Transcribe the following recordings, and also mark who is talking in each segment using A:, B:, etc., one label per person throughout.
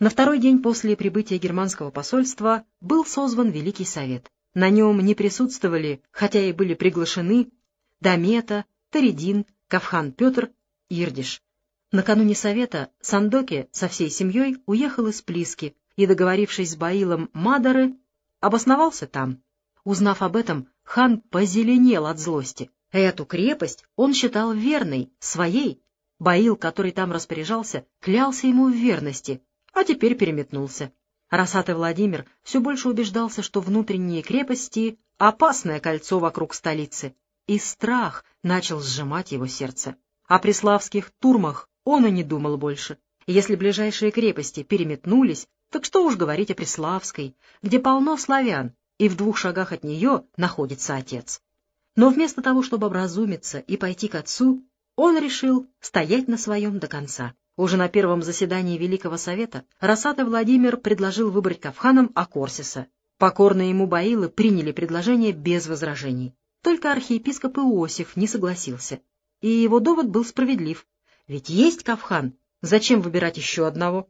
A: На второй день после прибытия германского посольства был созван Великий Совет. На нем не присутствовали, хотя и были приглашены, Дамета, Таридин, Кавхан Петр, Ирдиш. Накануне совета Сандоки со всей семьей уехал из Плиски и, договорившись с Баилом Мадары, обосновался там. Узнав об этом, хан позеленел от злости. Эту крепость он считал верной, своей. Баил, который там распоряжался, клялся ему в верности, а теперь переметнулся. Росатый Владимир все больше убеждался, что внутренние крепости — опасное кольцо вокруг столицы, и страх начал сжимать его сердце. О преславских турмах он и не думал больше. Если ближайшие крепости переметнулись, так что уж говорить о Преславской, где полно славян, и в двух шагах от нее находится отец. Но вместо того, чтобы образумиться и пойти к отцу, он решил стоять на своем до конца. Уже на первом заседании Великого Совета Росатый Владимир предложил выбрать Кавханом Акорсиса. Покорные ему Баилы приняли предложение без возражений. Только архиепископ Иосиф не согласился. И его довод был справедлив. Ведь есть Кавхан, зачем выбирать еще одного?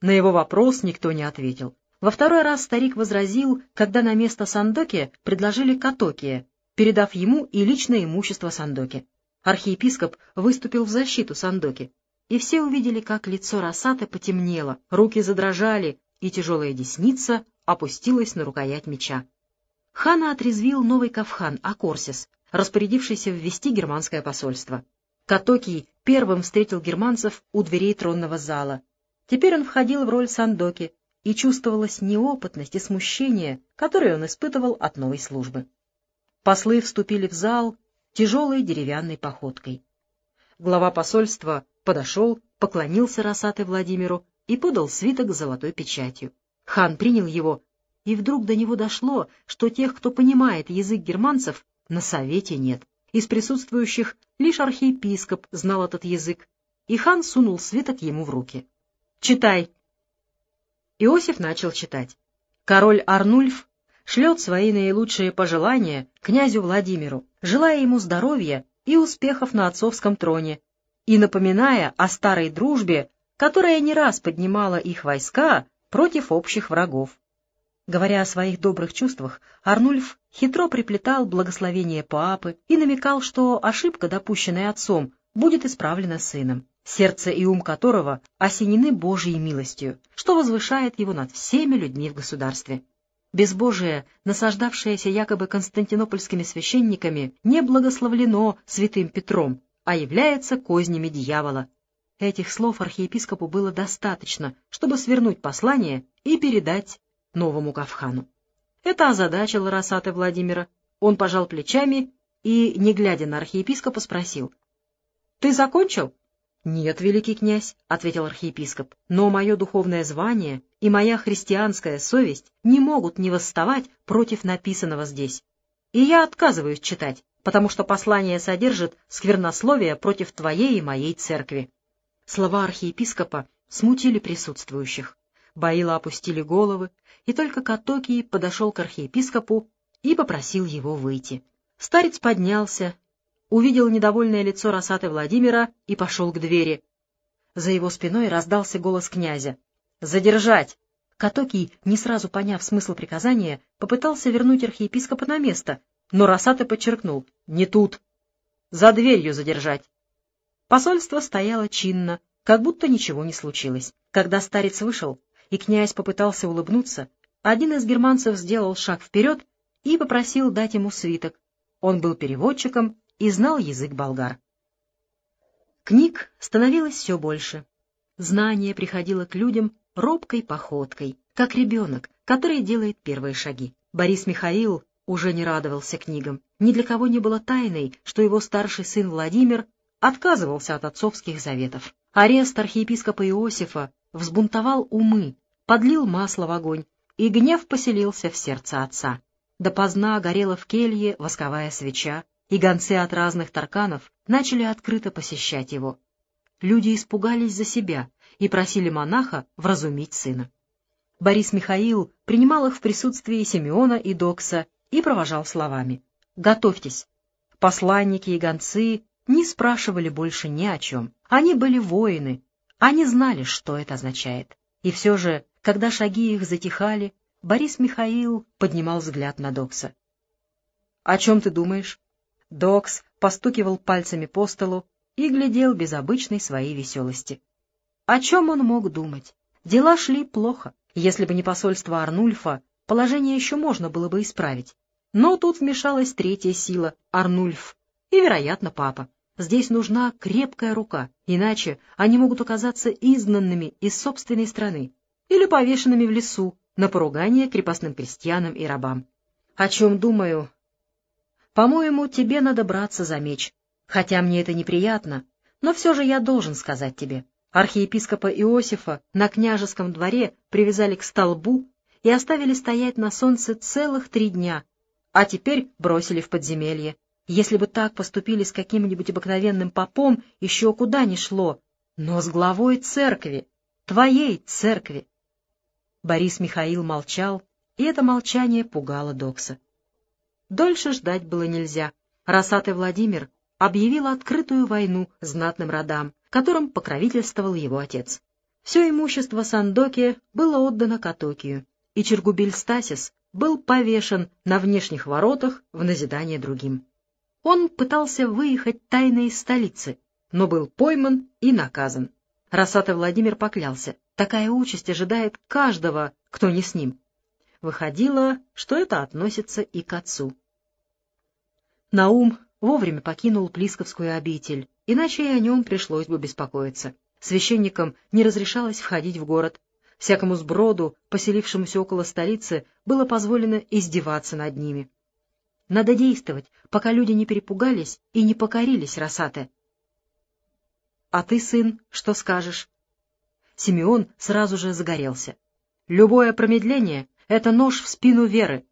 A: На его вопрос никто не ответил. Во второй раз старик возразил, когда на место Сандоки предложили Катокия, передав ему и личное имущество Сандоки. Архиепископ выступил в защиту Сандоки, и все увидели, как лицо Росаты потемнело, руки задрожали, и тяжелая десница опустилась на рукоять меча. Хана отрезвил новый кафхан Акорсис, распорядившийся ввести германское посольство. Катокий первым встретил германцев у дверей тронного зала. Теперь он входил в роль Сандоки, и чувствовалась неопытность и смущение, которые он испытывал от новой службы. Послы вступили в зал тяжелой деревянной походкой. Глава посольства подошел, поклонился Росатой Владимиру и подал свиток с золотой печатью. Хан принял его, и вдруг до него дошло, что тех, кто понимает язык германцев, на совете нет. Из присутствующих лишь архиепископ знал этот язык, и хан сунул свиток ему в руки. «Читай!» Иосиф начал читать. Король Арнульф шлет свои наилучшие пожелания князю Владимиру, желая ему здоровья и успехов на отцовском троне, и напоминая о старой дружбе, которая не раз поднимала их войска против общих врагов. Говоря о своих добрых чувствах, Арнульф хитро приплетал благословение папы и намекал, что ошибка, допущенная отцом, будет исправлена сыном, сердце и ум которого осенены Божьей милостью, что возвышает его над всеми людьми в государстве. Безбожие, насаждавшееся якобы константинопольскими священниками, не благословлено святым Петром, а является кознями дьявола. Этих слов архиепископу было достаточно, чтобы свернуть послание и передать новому Кавхану. Это озадачило Росата Владимира. Он пожал плечами и, не глядя на архиепископа, спросил. — Ты закончил? — Нет, великий князь, — ответил архиепископ, — но мое духовное звание и моя христианская совесть не могут не восставать против написанного здесь. И я отказываюсь читать потому что послание содержит сквернословие против твоей и моей церкви. Слова архиепископа смутили присутствующих. Баила опустили головы, и только Катокий подошел к архиепископу и попросил его выйти. Старец поднялся, увидел недовольное лицо Росаты Владимира и пошел к двери. За его спиной раздался голос князя. «Задержать!» Катокий, не сразу поняв смысл приказания, попытался вернуть архиепископа на место, но Росата подчеркнул «не тут». «За дверью задержать». Посольство стояло чинно, как будто ничего не случилось. Когда старец вышел, и князь попытался улыбнуться, один из германцев сделал шаг вперед и попросил дать ему свиток. Он был переводчиком и знал язык болгар. Книг становилось все больше. Знание приходило к людям робкой походкой, как ребенок, который делает первые шаги. Борис Михаил уже не радовался книгам. Ни для кого не было тайной, что его старший сын Владимир отказывался от отцовских заветов. Арест архиепископа Иосифа взбунтовал умы, подлил масло в огонь, и гнев поселился в сердце отца. Допоздна горела в келье восковая свеча, и гонцы от разных тарканов начали открыто посещать его. Люди испугались за себя и просили монаха вразумить сына. Борис Михаил принимал их в присутствии Симеона и Докса и провожал словами. «Готовьтесь». Посланники и гонцы не спрашивали больше ни о чем. Они были воины, они знали, что это означает. И все же, когда шаги их затихали, Борис Михаил поднимал взгляд на Докса. — О чем ты думаешь? Докс постукивал пальцами по столу и глядел без обычной своей веселости. О чем он мог думать? Дела шли плохо. Если бы не посольство Арнульфа, положение еще можно было бы исправить. Но тут вмешалась третья сила — Арнульф, и, вероятно, папа. Здесь нужна крепкая рука, иначе они могут оказаться изгнанными из собственной страны или повешенными в лесу на поругание крепостным крестьянам и рабам. О чем думаю? По-моему, тебе надо браться за меч, хотя мне это неприятно, но все же я должен сказать тебе. Архиепископа Иосифа на княжеском дворе привязали к столбу и оставили стоять на солнце целых три дня, а теперь бросили в подземелье. Если бы так поступили с каким-нибудь обыкновенным попом, еще куда ни шло, но с главой церкви, твоей церкви. Борис Михаил молчал, и это молчание пугало Докса. Дольше ждать было нельзя. Росатый Владимир объявил открытую войну знатным родам, которым покровительствовал его отец. Все имущество Сандоки было отдано Катокию, и Чергубиль Стасис был повешен на внешних воротах в назидание другим. Он пытался выехать тайно из столицы, но был пойман и наказан. Росатый Владимир поклялся, такая участь ожидает каждого, кто не с ним. Выходило, что это относится и к отцу. Наум вовремя покинул Плисковскую обитель, иначе и о нем пришлось бы беспокоиться. Священникам не разрешалось входить в город. Всякому сброду, поселившемуся около столицы, было позволено издеваться над ними. Надо действовать, пока люди не перепугались и не покорились Росате. — А ты, сын, что скажешь? Симеон сразу же загорелся. — Любое промедление — это нож в спину веры.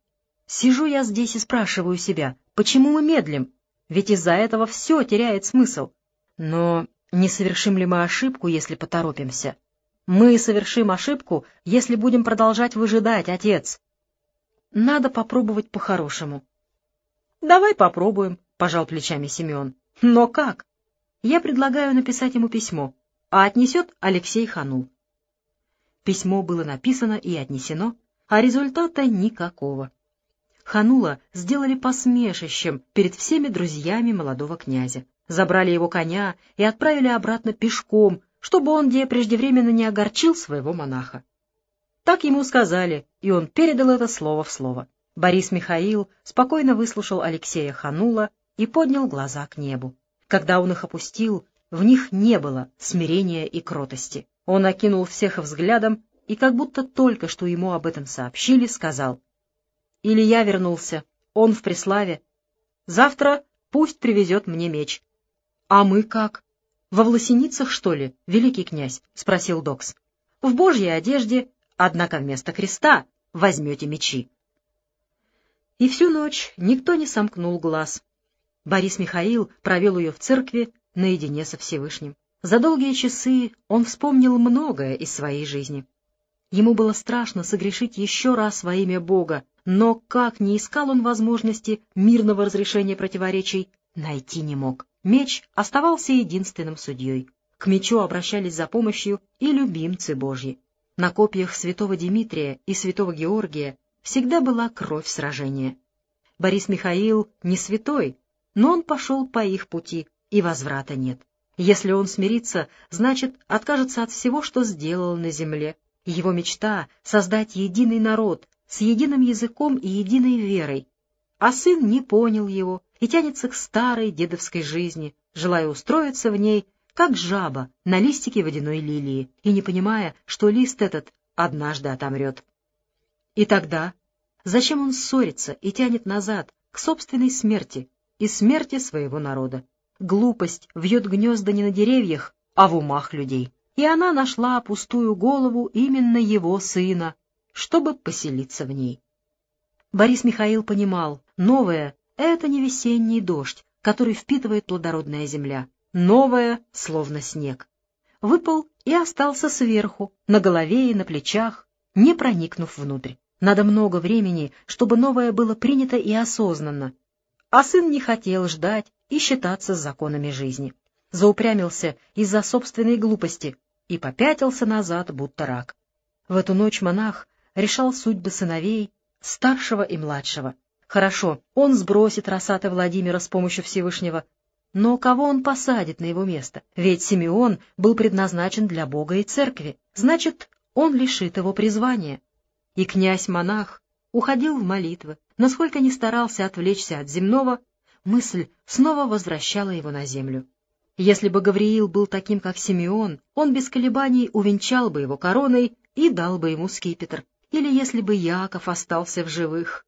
A: Сижу я здесь и спрашиваю себя, Почему мы медлим? Ведь из-за этого все теряет смысл. Но не совершим ли мы ошибку, если поторопимся? Мы совершим ошибку, если будем продолжать выжидать, отец. Надо попробовать по-хорошему. — Давай попробуем, — пожал плечами Семен. — Но как? Я предлагаю написать ему письмо, а отнесет Алексей Ханул. Письмо было написано и отнесено, а результата никакого. Ханула сделали посмешищем перед всеми друзьями молодого князя. Забрали его коня и отправили обратно пешком, чтобы он где преждевременно не огорчил своего монаха. Так ему сказали, и он передал это слово в слово. Борис Михаил спокойно выслушал Алексея Ханула и поднял глаза к небу. Когда он их опустил, в них не было смирения и кротости. Он окинул всех взглядом и, как будто только что ему об этом сообщили, сказал — или я вернулся, он в Преславе. Завтра пусть привезет мне меч. — А мы как? Во власеницах, что ли, великий князь? — спросил Докс. — В божьей одежде, однако вместо креста возьмете мечи. И всю ночь никто не сомкнул глаз. Борис Михаил провел ее в церкви наедине со Всевышним. За долгие часы он вспомнил многое из своей жизни. Ему было страшно согрешить еще раз во имя Бога, но как не искал он возможности мирного разрешения противоречий, найти не мог. Меч оставался единственным судьей. К мечу обращались за помощью и любимцы Божьи. На копьях святого Дмитрия и святого Георгия всегда была кровь сражения. Борис Михаил не святой, но он пошел по их пути, и возврата нет. Если он смирится, значит, откажется от всего, что сделал на земле. Его мечта — создать единый народ, с единым языком и единой верой, а сын не понял его и тянется к старой дедовской жизни, желая устроиться в ней, как жаба на листике водяной лилии, и не понимая, что лист этот однажды отомрет. И тогда зачем он ссорится и тянет назад к собственной смерти и смерти своего народа? Глупость вьет гнезда не на деревьях, а в умах людей. И она нашла пустую голову именно его сына, чтобы поселиться в ней. Борис Михаил понимал, новое — это не весенний дождь, который впитывает плодородная земля. Новое, словно снег. Выпал и остался сверху, на голове и на плечах, не проникнув внутрь. Надо много времени, чтобы новое было принято и осознанно. А сын не хотел ждать и считаться с законами жизни. Заупрямился из-за собственной глупости и попятился назад, будто рак. В эту ночь монах решал судьбы сыновей, старшего и младшего. Хорошо, он сбросит Росата Владимира с помощью Всевышнего, но кого он посадит на его место? Ведь Симеон был предназначен для Бога и церкви, значит, он лишит его призвания. И князь-монах уходил в молитвы, насколько не старался отвлечься от земного, мысль снова возвращала его на землю. Если бы Гавриил был таким, как Симеон, он без колебаний увенчал бы его короной и дал бы ему скипетр. Или если бы Яков остался в живых,